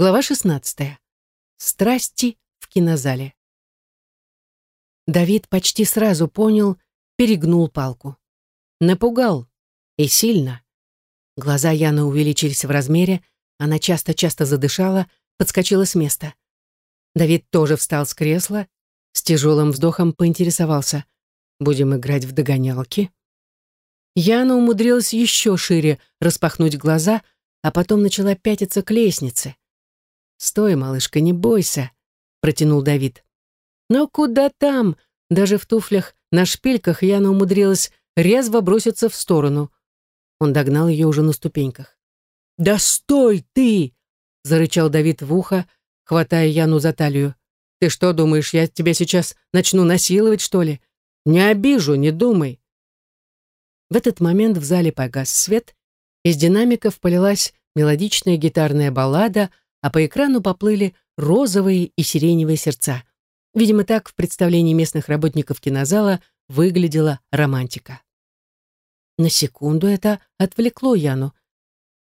Глава 16. Страсти в кинозале. Давид почти сразу понял, перегнул палку. Напугал. И сильно. Глаза Яны увеличились в размере, она часто-часто задышала, подскочила с места. Давид тоже встал с кресла, с тяжелым вздохом поинтересовался. «Будем играть в догонялки?» Яна умудрилась еще шире распахнуть глаза, а потом начала пятиться к лестнице. «Стой, малышка, не бойся», — протянул Давид. Но куда там? Даже в туфлях на шпильках Яна умудрилась резво броситься в сторону. Он догнал ее уже на ступеньках. «Да стой ты!» — зарычал Давид в ухо, хватая Яну за талию. «Ты что думаешь, я тебя сейчас начну насиловать, что ли? Не обижу, не думай!» В этот момент в зале погас свет, из динамиков полилась мелодичная гитарная баллада — а по экрану поплыли розовые и сиреневые сердца. Видимо, так в представлении местных работников кинозала выглядела романтика. На секунду это отвлекло Яну,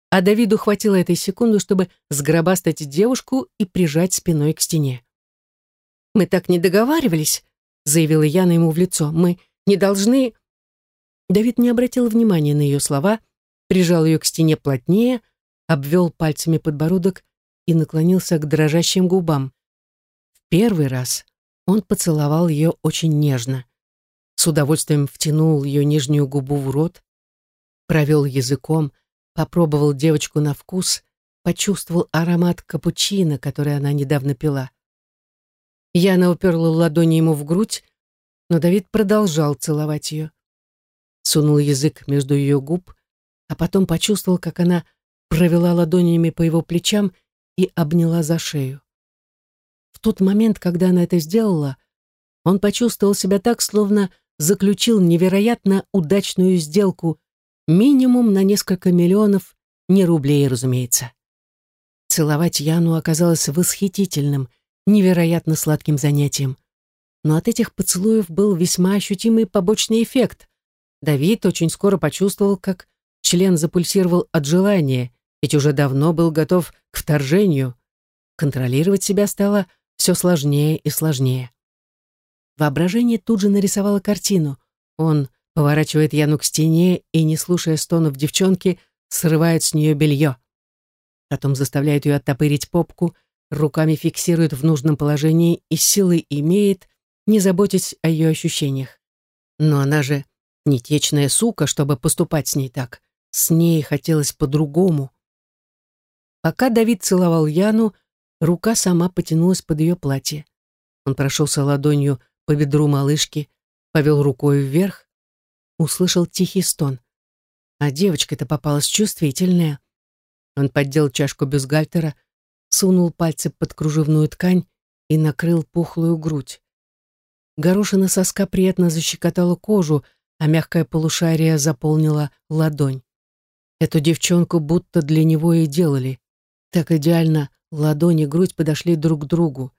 а Давиду хватило этой секунды, чтобы сгробастать девушку и прижать спиной к стене. «Мы так не договаривались», — заявила Яна ему в лицо. «Мы не должны...» Давид не обратил внимания на ее слова, прижал ее к стене плотнее, обвел пальцами подбородок и наклонился к дрожащим губам. В первый раз он поцеловал ее очень нежно. С удовольствием втянул ее нижнюю губу в рот, провел языком, попробовал девочку на вкус, почувствовал аромат капучино, который она недавно пила. Яна уперла ладони ему в грудь, но Давид продолжал целовать ее. Сунул язык между ее губ, а потом почувствовал, как она провела ладонями по его плечам и обняла за шею. В тот момент, когда она это сделала, он почувствовал себя так, словно заключил невероятно удачную сделку, минимум на несколько миллионов, не рублей, разумеется. Целовать Яну оказалось восхитительным, невероятно сладким занятием. Но от этих поцелуев был весьма ощутимый побочный эффект. Давид очень скоро почувствовал, как член запульсировал от желания, ведь уже давно был готов к вторжению. Контролировать себя стало все сложнее и сложнее. Воображение тут же нарисовало картину. Он поворачивает Яну к стене и, не слушая стонов девчонки, срывает с нее белье. Потом заставляет ее оттопырить попку, руками фиксирует в нужном положении и силой имеет, не заботясь о ее ощущениях. Но она же не течная сука, чтобы поступать с ней так. С ней хотелось по-другому. Пока Давид целовал Яну, рука сама потянулась под ее платье. Он прошелся ладонью по бедру малышки, повел рукой вверх, услышал тихий стон. А девочка-то попалась чувствительная. Он поддел чашку бюстгальтера, сунул пальцы под кружевную ткань и накрыл пухлую грудь. Горошина соска приятно защекотала кожу, а мягкое полушарие заполнило ладонь. Эту девчонку будто для него и делали. Так идеально ладони и грудь подошли друг к другу.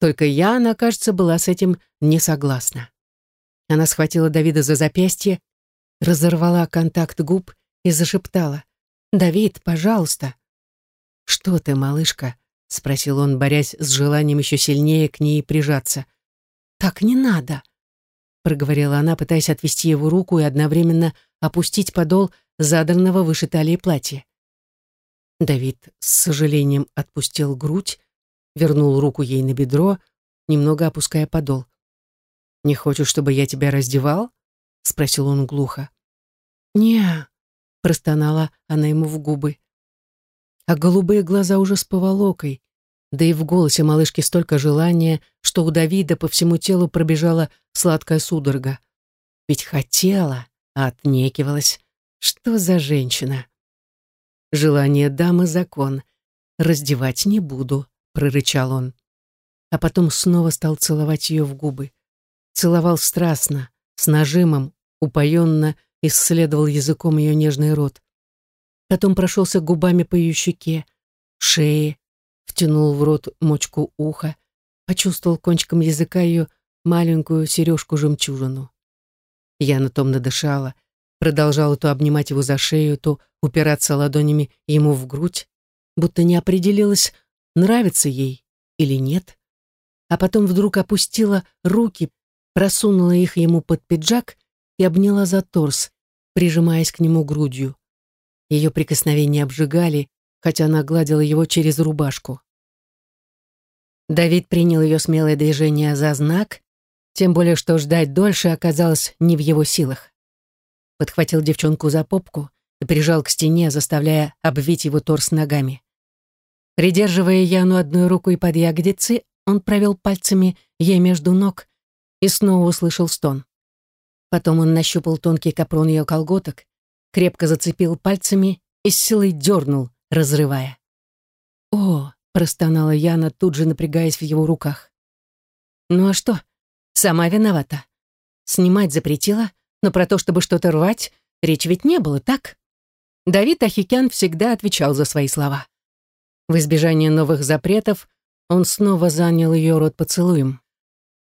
Только я, она, кажется, была с этим не согласна. Она схватила Давида за запястье, разорвала контакт губ и зашептала. «Давид, пожалуйста». «Что ты, малышка?» — спросил он, борясь с желанием еще сильнее к ней прижаться. «Так не надо», — проговорила она, пытаясь отвести его руку и одновременно опустить подол задранного выше талии платья. Давид с сожалением отпустил грудь, вернул руку ей на бедро, немного опуская подол. «Не хочешь, чтобы я тебя раздевал?» — спросил он глухо. не простонала она ему в губы. А голубые глаза уже с поволокой, да и в голосе малышки столько желания, что у Давида по всему телу пробежала сладкая судорога. Ведь хотела, а отнекивалась. Что за женщина? Желание дамы — закон. Раздевать не буду, прорычал он. А потом снова стал целовать ее в губы. Целовал страстно, с нажимом, упоенно исследовал языком ее нежный рот. Потом прошелся губами по ее щеке, шее, втянул в рот мочку уха, почувствовал кончиком языка ее маленькую сережку-жемчужину. Я на том надышала, продолжала то обнимать его за шею, то упираться ладонями ему в грудь, будто не определилась, нравится ей или нет, а потом вдруг опустила руки, просунула их ему под пиджак и обняла за торс, прижимаясь к нему грудью. Ее прикосновения обжигали, хотя она гладила его через рубашку. Давид принял ее смелое движение за знак, тем более что ждать дольше оказалось не в его силах. Подхватил девчонку за попку и прижал к стене, заставляя обвить его торс ногами. Придерживая Яну одной рукой под ягодицы, он провел пальцами ей между ног и снова услышал стон. Потом он нащупал тонкий капрон ее колготок, крепко зацепил пальцами и с силой дернул, разрывая. «О!» — простонала Яна, тут же напрягаясь в его руках. «Ну а что? Сама виновата. Снимать запретила, но про то, чтобы что-то рвать, речи ведь не было, так?» Давид Ахикян всегда отвечал за свои слова. В избежание новых запретов он снова занял ее рот поцелуем.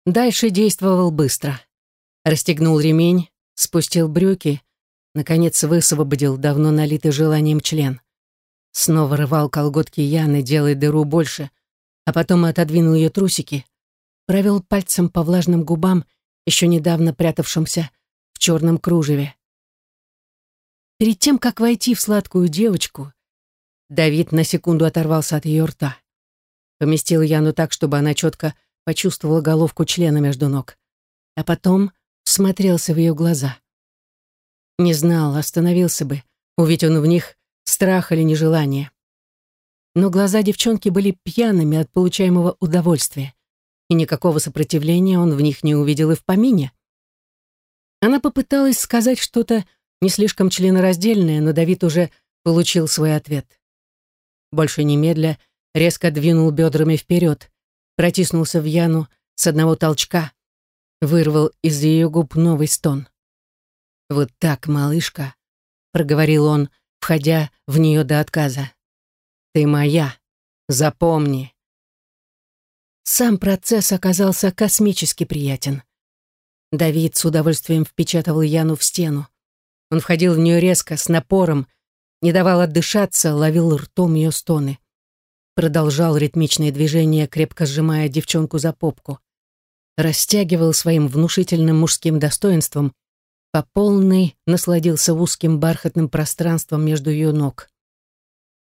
Дальше действовал быстро. Расстегнул ремень, спустил брюки, наконец высвободил давно налитый желанием член. Снова рвал колготки Яны, делая дыру больше, а потом отодвинул ее трусики, провел пальцем по влажным губам, еще недавно прятавшимся в черном кружеве. Перед тем, как войти в сладкую девочку, Давид на секунду оторвался от ее рта. Поместил Яну так, чтобы она четко почувствовала головку члена между ног. А потом смотрелся в ее глаза. Не знал, остановился бы, увидеть он в них страх или нежелание. Но глаза девчонки были пьяными от получаемого удовольствия, и никакого сопротивления он в них не увидел и в помине. Она попыталась сказать что-то не слишком членораздельное, но Давид уже получил свой ответ больше немедля, резко двинул бедрами вперед, протиснулся в Яну с одного толчка, вырвал из ее губ новый стон. «Вот так, малышка», — проговорил он, входя в нее до отказа. «Ты моя, запомни». Сам процесс оказался космически приятен. Давид с удовольствием впечатывал Яну в стену. Он входил в нее резко, с напором, не давал отдышаться, ловил ртом ее стоны. Продолжал ритмичные движения, крепко сжимая девчонку за попку. Растягивал своим внушительным мужским достоинством, по полной насладился узким бархатным пространством между ее ног.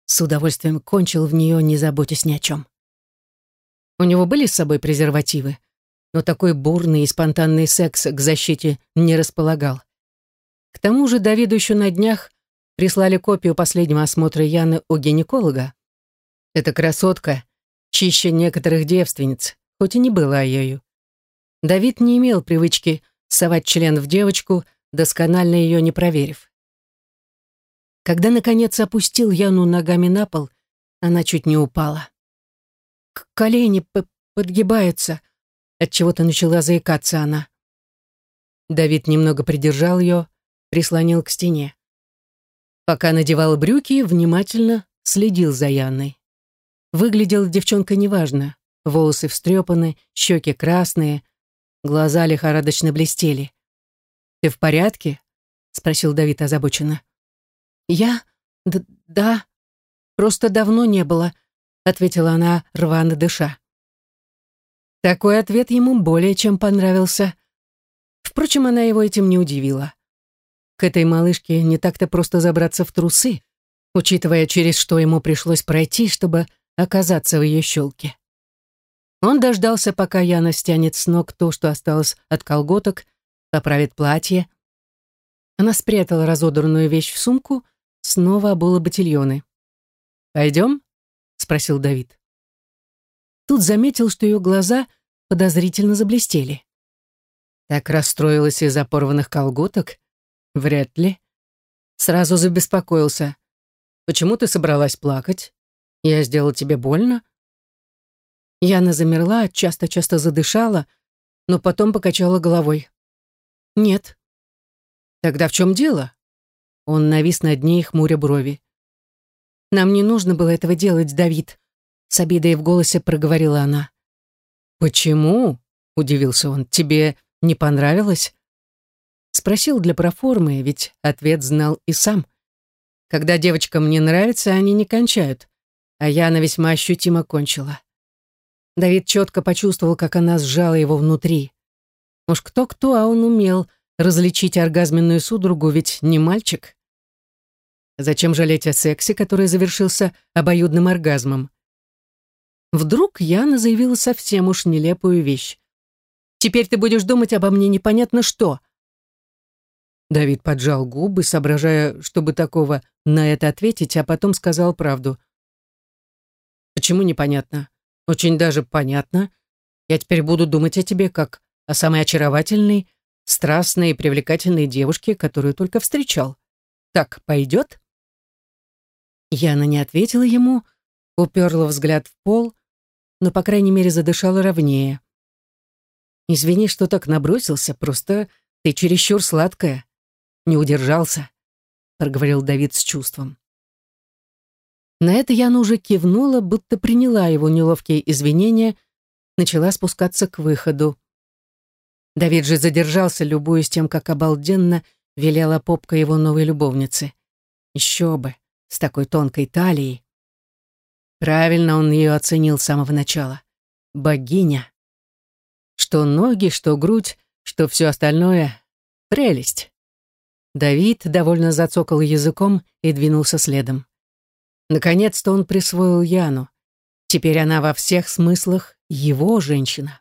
С удовольствием кончил в нее, не заботясь ни о чем. У него были с собой презервативы, но такой бурный и спонтанный секс к защите не располагал. К тому же Давиду еще на днях прислали копию последнего осмотра Яны у гинеколога. Эта красотка чище некоторых девственниц, хоть и не была ею. Давид не имел привычки совать член в девочку, досконально ее не проверив. Когда, наконец, опустил Яну ногами на пол, она чуть не упала. К колени подгибаются, отчего-то начала заикаться она. Давид немного придержал ее, прислонил к стене. Пока надевал брюки, внимательно следил за Яной. Выглядела девчонка неважно. Волосы встрепаны, щеки красные, глаза лихорадочно блестели. «Ты в порядке?» — спросил Давид озабоченно. «Я? Д да. Просто давно не было», — ответила она, рвано дыша. Такой ответ ему более чем понравился. Впрочем, она его этим не удивила. К этой малышке не так-то просто забраться в трусы, учитывая, через что ему пришлось пройти, чтобы оказаться в ее щелке. Он дождался, пока Яна стянет с ног то, что осталось от колготок, поправит платье. Она спрятала разодранную вещь в сумку, снова обула ботильоны. «Пойдем?» — спросил Давид. Тут заметил, что ее глаза подозрительно заблестели. Так расстроилась из-за порванных колготок, Вряд ли. Сразу забеспокоился. Почему ты собралась плакать? Я сделал тебе больно? Яна замерла, часто-часто задышала, но потом покачала головой. Нет. Тогда в чем дело? Он навис над ней, хмуря брови. Нам не нужно было этого делать, Давид. С обидой в голосе проговорила она. Почему? Удивился он. Тебе не понравилось? Спросил для проформы, ведь ответ знал и сам. Когда девочкам не нравится, они не кончают. а Яна весьма ощутимо кончила. Давид четко почувствовал, как она сжала его внутри. Уж кто-кто, а он умел различить оргазменную судорогу, ведь не мальчик. Зачем жалеть о сексе, который завершился обоюдным оргазмом? Вдруг Яна заявила совсем уж нелепую вещь. «Теперь ты будешь думать обо мне непонятно что». Давид поджал губы, соображая, чтобы такого на это ответить, а потом сказал правду. «Почему непонятно? Очень даже понятно. Я теперь буду думать о тебе как о самой очаровательной, страстной и привлекательной девушке, которую только встречал. Так пойдет?» Яна не ответила ему, уперла взгляд в пол, но, по крайней мере, задышала ровнее. «Извини, что так набросился, просто ты чересчур сладкая. Не удержался», — проговорил Давид с чувством. На это Яна уже кивнула, будто приняла его неловкие извинения, начала спускаться к выходу. Давид же задержался, любуясь тем, как обалденно велела попка его новой любовницы. Еще бы, с такой тонкой талией. Правильно он ее оценил с самого начала. Богиня. Что ноги, что грудь, что все остальное — прелесть. Давид довольно зацокал языком и двинулся следом. Наконец-то он присвоил Яну. Теперь она во всех смыслах его женщина.